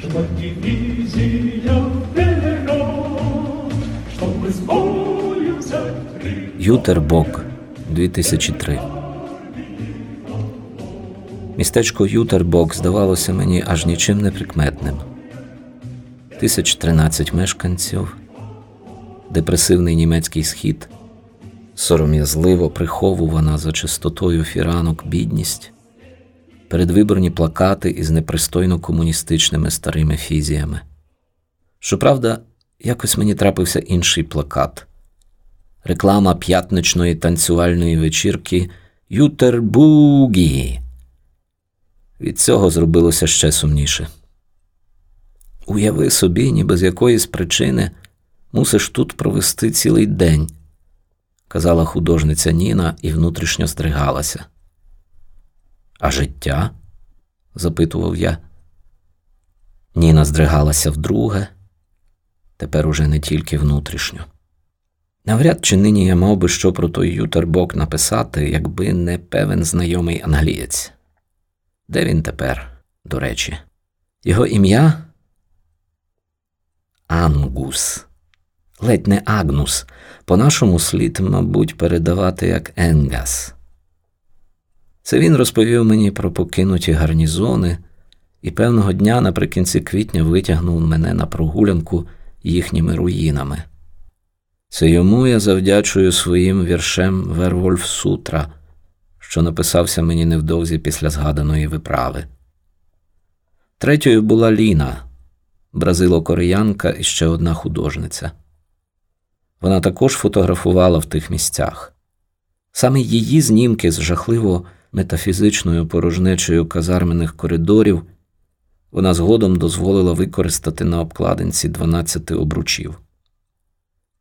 шла дивизия вперед, чтобы с бою взять Ютербок 2003 Містечко Ютербок здавалося мені аж нічим не прикметним. 1013 мешканців, депресивний німецький схід, сором'язливо приховувана за чистотою фіранок бідність, передвиборні плакати із непристойно комуністичними старими фізіями. Щоправда, якось мені трапився інший плакат реклама п'ятничної танцювальної вечірки Ютербугі. Від цього зробилося ще сумніше. Уяви собі, ніби з якоїсь причини мусиш тут провести цілий день, казала художниця Ніна і внутрішньо здригалася. А життя? запитував я. Ніна здригалася вдруге, тепер уже не тільки внутрішньо. Навряд чи нині я мав би що про той ютербок написати, якби не певен знайомий англієць. Де він тепер, до речі? Його ім'я Ангус. Ледь не Агнус. По-нашому слід, мабуть, передавати як Енгас. Це він розповів мені про покинуті гарнізони і певного дня наприкінці квітня витягнув мене на прогулянку їхніми руїнами. Це йому я завдячую своїм віршем Вервольф Сутра, що написався мені невдовзі після згаданої виправи. Третьою була Ліна, бразило-кореянка і ще одна художниця. Вона також фотографувала в тих місцях. Саме її знімки з жахливо метафізичною порожнечею казармених коридорів вона згодом дозволила використати на обкладинці 12 обручів.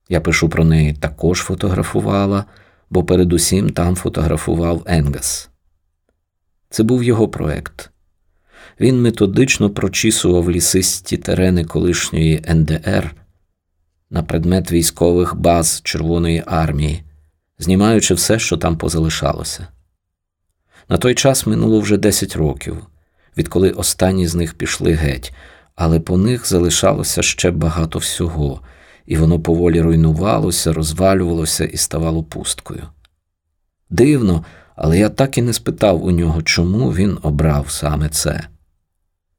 Я пишу про неї також фотографувала, бо передусім там фотографував Енгас. Це був його проект. Він методично прочісував лісисті терени колишньої НДР на предмет військових баз Червоної армії, знімаючи все, що там позалишалося. На той час минуло вже 10 років, відколи останні з них пішли геть, але по них залишалося ще багато всього, і воно поволі руйнувалося, розвалювалося і ставало пусткою. Дивно, але я так і не спитав у нього, чому він обрав саме це.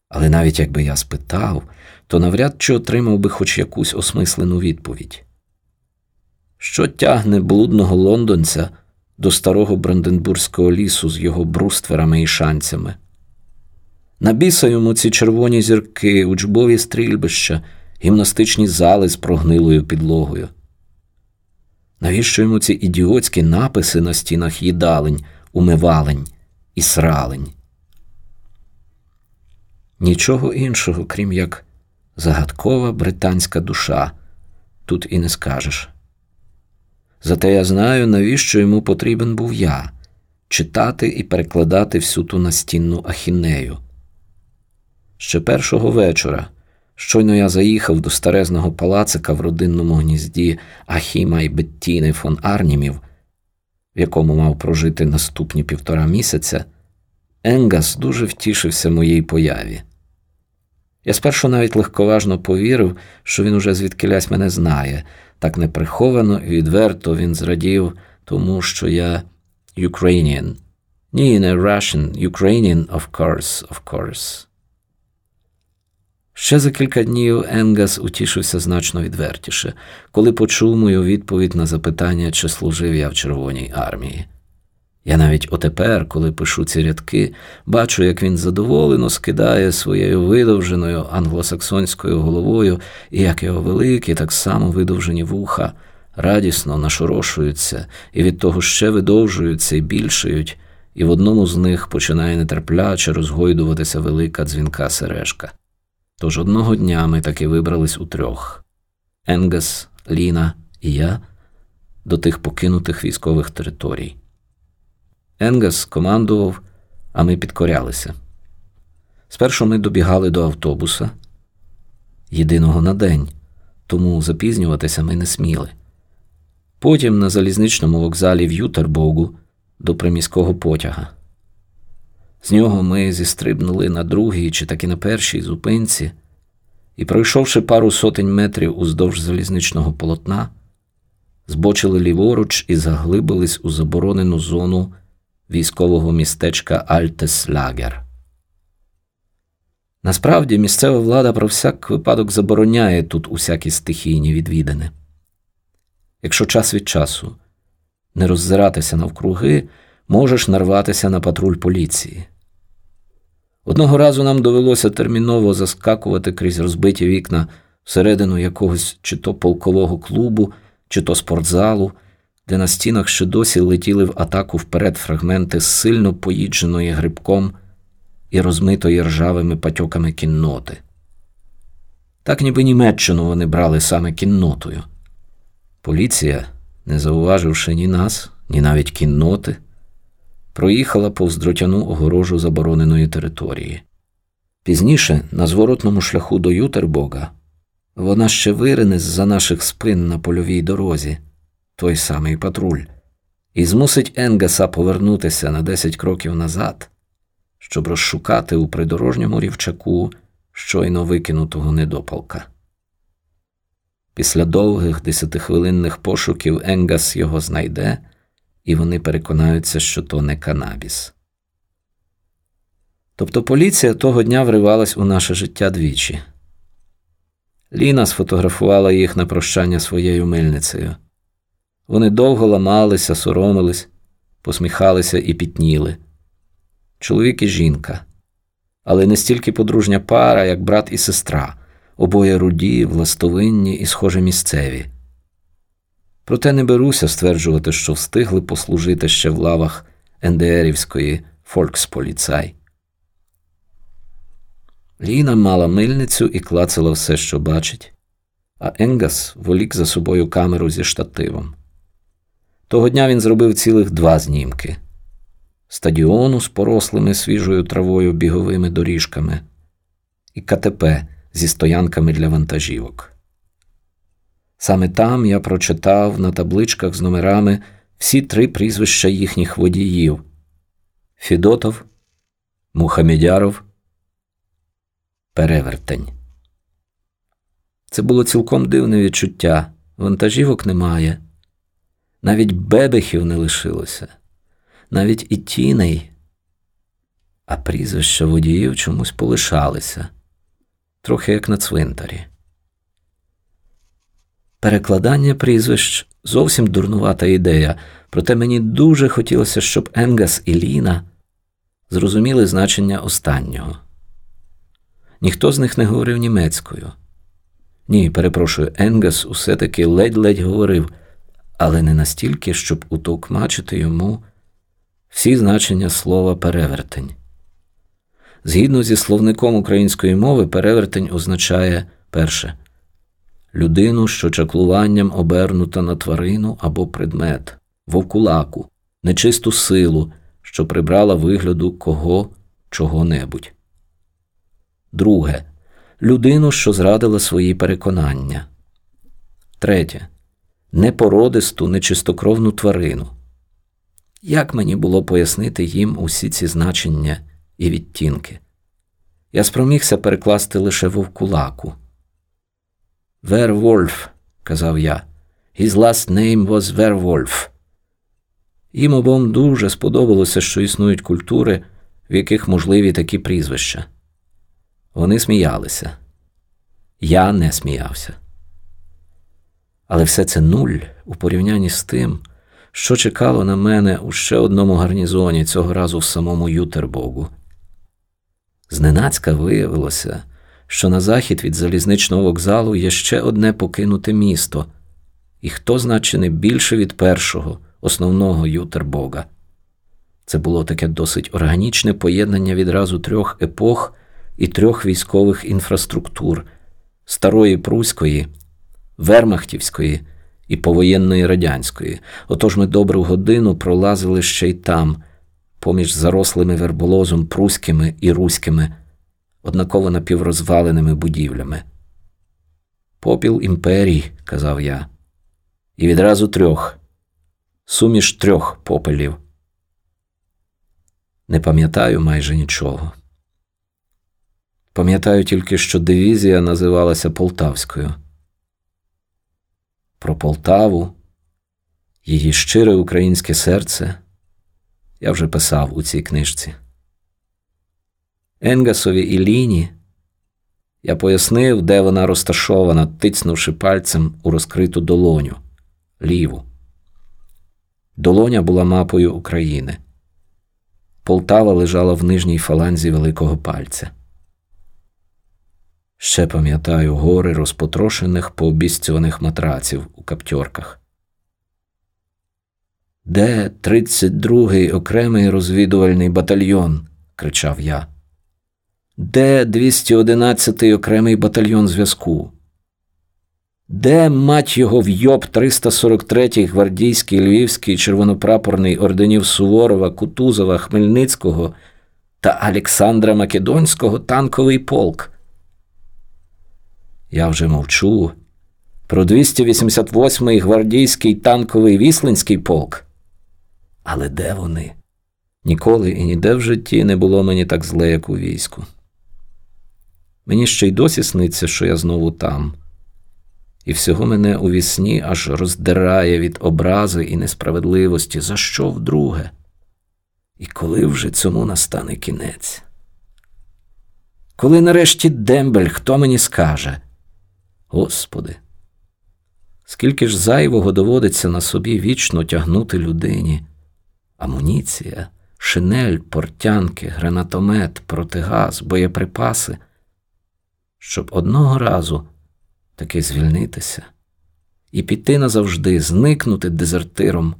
Але навіть якби я спитав, то навряд чи отримав би хоч якусь осмислену відповідь. Що тягне блудного лондонця до старого Бранденбурзького лісу з його брустверами і шанцями? Набіса йому ці червоні зірки, учбові стрільбища, гімнастичні зали з прогнилою підлогою. Навіщо йому ці ідіотські написи на стінах їдалень, умивалень і сралень? Нічого іншого, крім як загадкова британська душа, тут і не скажеш. Зате я знаю, навіщо йому потрібен був я читати і перекладати всю ту настінну ахінею. Ще першого вечора, щойно я заїхав до старезного палацика в родинному гнізді Ахіма і Беттіни фон Арнімів, в якому мав прожити наступні півтора місяця, Енгас дуже втішився моїй появі. Я спершу навіть легковажно повірив, що він уже звідкилясь мене знає, так неприховано і відверто він зрадів, тому що я Ukrainian. Ні, не Russian, Ukrainian, of course, of course. Ще за кілька днів Енгас утішився значно відвертіше, коли почув мою відповідь на запитання, чи служив я в Червоній армії. Я навіть отепер, коли пишу ці рядки, бачу, як він задоволено скидає своєю видовженою англосаксонською головою, і як його великі, так само видовжені вуха, радісно нашорошуються, і від того ще видовжуються і більшають, і в одному з них починає нетерпляче розгойдуватися велика дзвінка сережка. Тож одного дня ми таки вибрались у трьох Енгас, Ліна і я до тих покинутих військових територій. Енгас командував, а ми підкорялися. Спершу ми добігали до автобуса, єдиного на день, тому запізнюватися ми не сміли. Потім на залізничному вокзалі в Ютербогу до приміського потяга. З нього ми зістрибнули на другій чи таки на першій зупинці і, пройшовши пару сотень метрів уздовж залізничного полотна, збочили ліворуч і заглибились у заборонену зону військового містечка Альтеслагер. Насправді місцева влада про всяк випадок забороняє тут усякі стихійні відвідини. Якщо час від часу не роззиратися навкруги, можеш нарватися на патруль поліції. Одного разу нам довелося терміново заскакувати крізь розбиті вікна всередину якогось чи то полкового клубу, чи то спортзалу, де на стінах ще досі летіли в атаку вперед фрагменти сильно поїдженої грибком і розмитої ржавими патьоками кінноти. Так ніби Німеччину вони брали саме кіннотою. Поліція, не зауваживши ні нас, ні навіть кінноти, проїхала повз дротяну огорожу забороненої території. Пізніше, на зворотному шляху до Ютербога, вона ще вирине з-за наших спин на польовій дорозі, той самий патруль, і змусить Енгаса повернутися на 10 кроків назад, щоб розшукати у придорожньому рівчаку щойно викинутого недопалка. Після довгих десятихвилинних пошуків Енгас його знайде, і вони переконаються, що то не канабіс. Тобто поліція того дня вривалась у наше життя двічі. Ліна сфотографувала їх на прощання своєю мильницею. Вони довго ламалися, соромились, посміхалися і пітніли. Чоловік і жінка, але не стільки подружня пара, як брат і сестра, обоє руді, властовинні і схоже місцеві. Проте не беруся стверджувати, що встигли послужити ще в лавах НДРівської Фольксполіцай. Ліна мала мильницю і клацала все, що бачить, а Енгас волік за собою камеру зі штативом. Того дня він зробив цілих два знімки стадіону з порослими свіжою травою біговими доріжками і КТП зі стоянками для вантажівок. Саме там я прочитав на табличках з номерами всі три прізвища їхніх водіїв Фідотов, Мухамедяров, Перевертень. Це було цілком дивне відчуття. Вантажівок немає, навіть бебехів не лишилося, навіть і тіней, а прізвища водіїв чомусь полишалися, трохи як на цвинтарі. Перекладання прізвищ зовсім дурнувата ідея, проте мені дуже хотілося, щоб Енгас і Ліна зрозуміли значення останнього. Ніхто з них не говорив німецькою. Ні, перепрошую, Енгас усе таки ледь-ледь говорив, але не настільки, щоб утовкмачити йому всі значення слова перевертень. Згідно зі словником української мови, перевертень означає перше людину, що чаклуванням обернута на тварину або предмет, вовкулаку, нечисту силу, що прибрала вигляду кого чого-небудь. Друге людину, що зрадила свої переконання. Третє непородисту, нечистокровну тварину. Як мені було пояснити їм усі ці значення і відтінки? Я спромігся перекласти лише вовкулаку. Вервольф, казав я. His last name was Werwolf. Їм обом дуже сподобалося, що існують культури, в яких можливі такі прізвища. Вони сміялися. Я не сміявся. Але все це нуль у порівнянні з тим, що чекало на мене у ще одному гарнізоні, цього разу в самому Ютербогу. Зненацька виявилося, що на захід від залізничного вокзалу є ще одне покинуте місто, і хто значить не більше від першого, основного Ютербога. Це було таке досить органічне поєднання відразу трьох епох і трьох військових інфраструктур старої Пруської, Вермахтівської і повоєнної радянської. Отож ми добру годину пролазили ще й там, поміж зарослими верболозом пруськими і руськими однаково напіврозваленими будівлями. Попіл імперій, казав я, і відразу трьох, суміш трьох попелів. Не пам'ятаю майже нічого. Пам'ятаю тільки, що дивізія називалася Полтавською. Про Полтаву, її щире українське серце я вже писав у цій книжці. Енгасові і Ліні я пояснив, де вона розташована, тицнувши пальцем у розкриту долоню ліву. Долоня була мапою України. Полтава лежала в нижній фаланзі великого пальця. Ще пам'ятаю гори розпотрошених пообіцьуваних матраців у каптьорках. Де 32-й окремий розвідувальний батальйон? кричав я. Де 211-й окремий батальйон зв'язку? Де мать його вйоб 343-й гвардійський львівський червонопрапорний орденів Суворова, Кутузова, Хмельницького та Олександра Македонського танковий полк? Я вже мовчу про 288-й гвардійський танковий Віслинський полк. Але де вони? Ніколи і ніде в житті не було мені так зле, як у війську. Мені ще й досі сниться, що я знову там, і всього мене у вісні аж роздирає від образи і несправедливості, за що вдруге? І коли вже цьому настане кінець? Коли нарешті дембель, хто мені скаже? Господи, скільки ж зайвого доводиться на собі вічно тягнути людині? Амуніція, шинель, портянки, гранатомет, протигаз, боєприпаси, щоб одного разу таки звільнитися і піти назавжди, зникнути дезертиром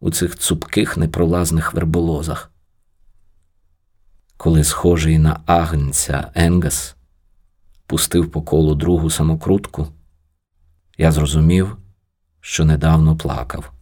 у цих цупких непролазних верболозах. Коли схожий на агнця Енгас пустив по колу другу самокрутку, я зрозумів, що недавно плакав.